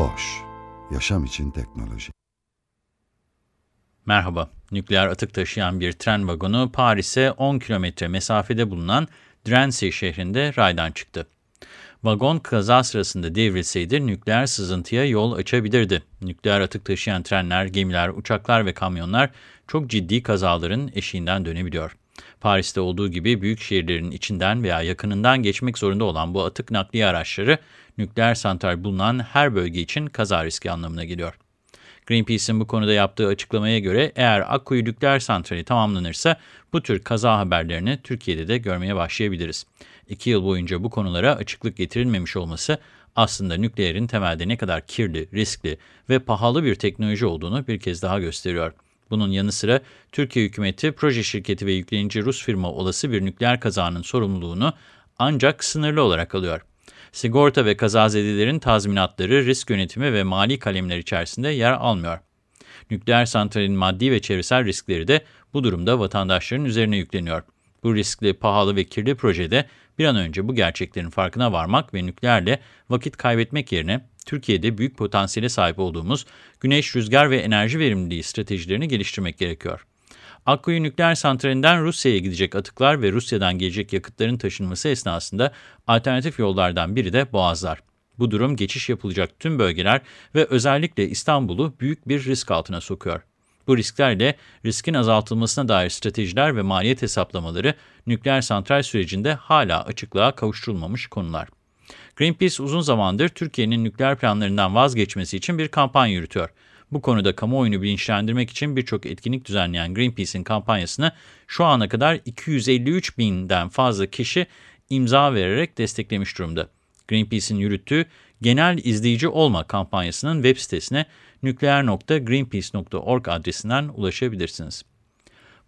Boş, yaşam için teknoloji. Merhaba, nükleer atık taşıyan bir tren vagonu Paris'e 10 kilometre mesafede bulunan Drancy şehrinde raydan çıktı. Vagon kaza sırasında devrilseydi nükleer sızıntıya yol açabilirdi. Nükleer atık taşıyan trenler, gemiler, uçaklar ve kamyonlar çok ciddi kazaların eşiğinden dönebiliyor. Paris'te olduğu gibi büyük şehirlerin içinden veya yakınından geçmek zorunda olan bu atık nakliye araçları nükleer santral bulunan her bölge için kaza riski anlamına geliyor. Greenpeace'in bu konuda yaptığı açıklamaya göre eğer Akkuyu nükleer santrali tamamlanırsa bu tür kaza haberlerini Türkiye'de de görmeye başlayabiliriz. İki yıl boyunca bu konulara açıklık getirilmemiş olması aslında nükleerin temelde ne kadar kirli, riskli ve pahalı bir teknoloji olduğunu bir kez daha gösteriyor. Bunun yanı sıra Türkiye hükümeti, proje şirketi ve yüklenici Rus firma olası bir nükleer kazanın sorumluluğunu ancak sınırlı olarak alıyor. Sigorta ve kazazedelerin tazminatları risk yönetimi ve mali kalemler içerisinde yer almıyor. Nükleer santralin maddi ve çevresel riskleri de bu durumda vatandaşların üzerine yükleniyor. Bu riskli, pahalı ve kirli projede bir an önce bu gerçeklerin farkına varmak ve nükleerle vakit kaybetmek yerine Türkiye'de büyük potansiyele sahip olduğumuz güneş, rüzgar ve enerji verimliliği stratejilerini geliştirmek gerekiyor. Akkuyu nükleer santralinden Rusya'ya gidecek atıklar ve Rusya'dan gelecek yakıtların taşınması esnasında alternatif yollardan biri de boğazlar. Bu durum geçiş yapılacak tüm bölgeler ve özellikle İstanbul'u büyük bir risk altına sokuyor. Bu risklerle riskin azaltılmasına dair stratejiler ve maliyet hesaplamaları nükleer santral sürecinde hala açıklığa kavuşturulmamış konular. Greenpeace uzun zamandır Türkiye'nin nükleer planlarından vazgeçmesi için bir kampanya yürütüyor. Bu konuda kamuoyunu bilinçlendirmek için birçok etkinlik düzenleyen Greenpeace'in kampanyasını şu ana kadar 253 binden fazla kişi imza vererek desteklemiş durumda. Greenpeace'in yürüttüğü Genel izleyici Olma kampanyasının web sitesine nükleer.greenpeace.org adresinden ulaşabilirsiniz.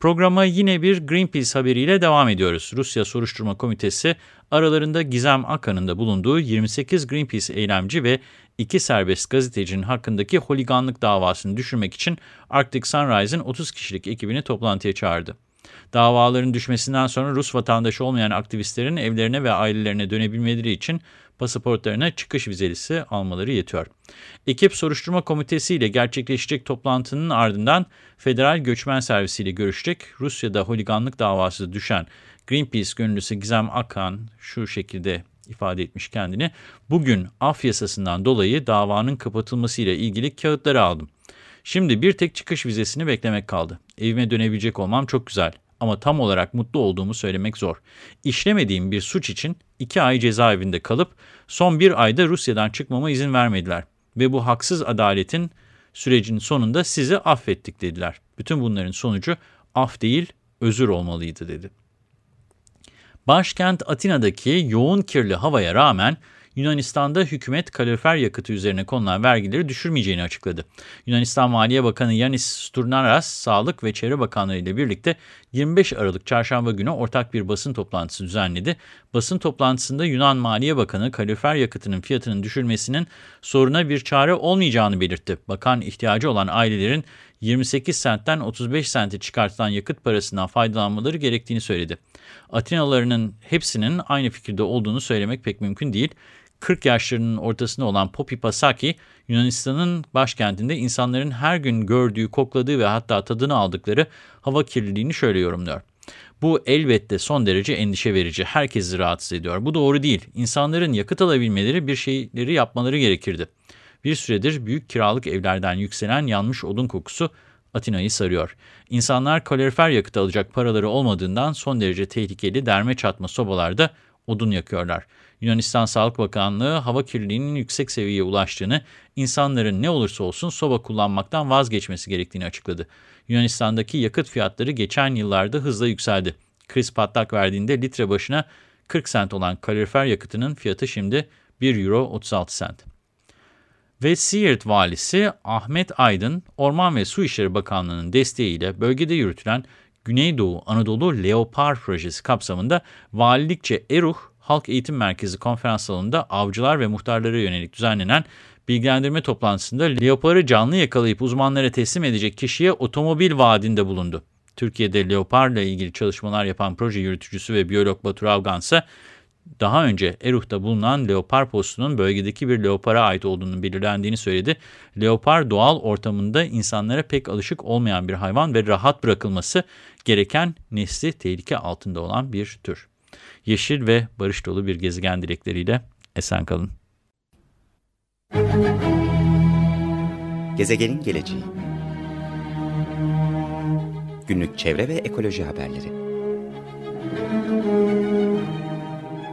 Programa yine bir Greenpeace haberiyle devam ediyoruz. Rusya Soruşturma Komitesi aralarında Gizem Akan'ın da bulunduğu 28 Greenpeace eylemci ve iki serbest gazetecinin hakkındaki holiganlık davasını düşürmek için Arctic Sunrise'ın 30 kişilik ekibini toplantıya çağırdı. Davaların düşmesinden sonra Rus vatandaşı olmayan aktivistlerin evlerine ve ailelerine dönebilmeleri için pasaportlarına çıkış vizelisi almaları yetiyor. Ekip soruşturma komitesi ile gerçekleşecek toplantının ardından Federal Göçmen Servisi ile görüşecek. Rusya'da holiganlık davası düşen Greenpeace gönüllüsü Gizem Akan şu şekilde ifade etmiş kendini. Bugün af yasasından dolayı davanın kapatılması ile ilgili kağıtları aldım. Şimdi bir tek çıkış vizesini beklemek kaldı. Evime dönebilecek olmam çok güzel ama tam olarak mutlu olduğumu söylemek zor. İşlemediğim bir suç için iki ay cezaevinde kalıp son bir ayda Rusya'dan çıkmama izin vermediler. Ve bu haksız adaletin sürecin sonunda sizi affettik dediler. Bütün bunların sonucu af değil özür olmalıydı dedi. Başkent Atina'daki yoğun kirli havaya rağmen Yunanistan'da hükümet kalorifer yakıtı üzerine konulan vergileri düşürmeyeceğini açıkladı. Yunanistan Maliye Bakanı Yanis Sturnaras, Sağlık ve Çevre Bakanları ile birlikte 25 Aralık Çarşamba günü ortak bir basın toplantısı düzenledi. Basın toplantısında Yunan Maliye Bakanı kalorifer yakıtının fiyatının düşürmesinin soruna bir çare olmayacağını belirtti. Bakan ihtiyacı olan ailelerin 28 sentten 35 sente çıkartılan yakıt parasından faydalanmaları gerektiğini söyledi. Atinalılarının hepsinin aynı fikirde olduğunu söylemek pek mümkün değil. 40 yaşlarının ortasında olan Poppy Pasaki, Yunanistan'ın başkentinde insanların her gün gördüğü, kokladığı ve hatta tadını aldıkları hava kirliliğini şöyle yorumluyor. Bu elbette son derece endişe verici, herkesi rahatsız ediyor. Bu doğru değil. İnsanların yakıt alabilmeleri bir şeyleri yapmaları gerekirdi. Bir süredir büyük kiralık evlerden yükselen yanmış odun kokusu Atina'yı sarıyor. İnsanlar kalorifer yakıt alacak paraları olmadığından son derece tehlikeli derme çatma sobalarda odun yakıyorlar. Yunanistan Sağlık Bakanlığı hava kirliliğinin yüksek seviyeye ulaştığını, insanların ne olursa olsun soba kullanmaktan vazgeçmesi gerektiğini açıkladı. Yunanistan'daki yakıt fiyatları geçen yıllarda hızla yükseldi. Kriz patlak verdiğinde litre başına 40 sent olan kalorifer yakıtının fiyatı şimdi 1 euro 36 sent. Ve Siirt valisi Ahmet Aydın, Orman ve Su İşleri Bakanlığı'nın desteğiyle bölgede yürütülen Güneydoğu Anadolu Leopar projesi kapsamında valilikçe Eruh Halk Eğitim Merkezi konferans salonunda avcılar ve muhtarlara yönelik düzenlenen bilgilendirme toplantısında leoparı canlı yakalayıp uzmanlara teslim edecek kişiye otomobil vaadinde bulundu. Türkiye'de leoparla ilgili çalışmalar yapan proje yürütücüsü ve biyolog Batur Avgan ise daha önce Eruh'ta bulunan leopar postunun bölgedeki bir leopara ait olduğunu belirlendiğini söyledi. Leopar doğal ortamında insanlara pek alışık olmayan bir hayvan ve rahat bırakılması gereken nesli tehlike altında olan bir tür. Yeşil ve barış dolu bir gezegen dilekleriyle esen kalın. Gezegenin geleceği Günlük çevre ve ekoloji haberleri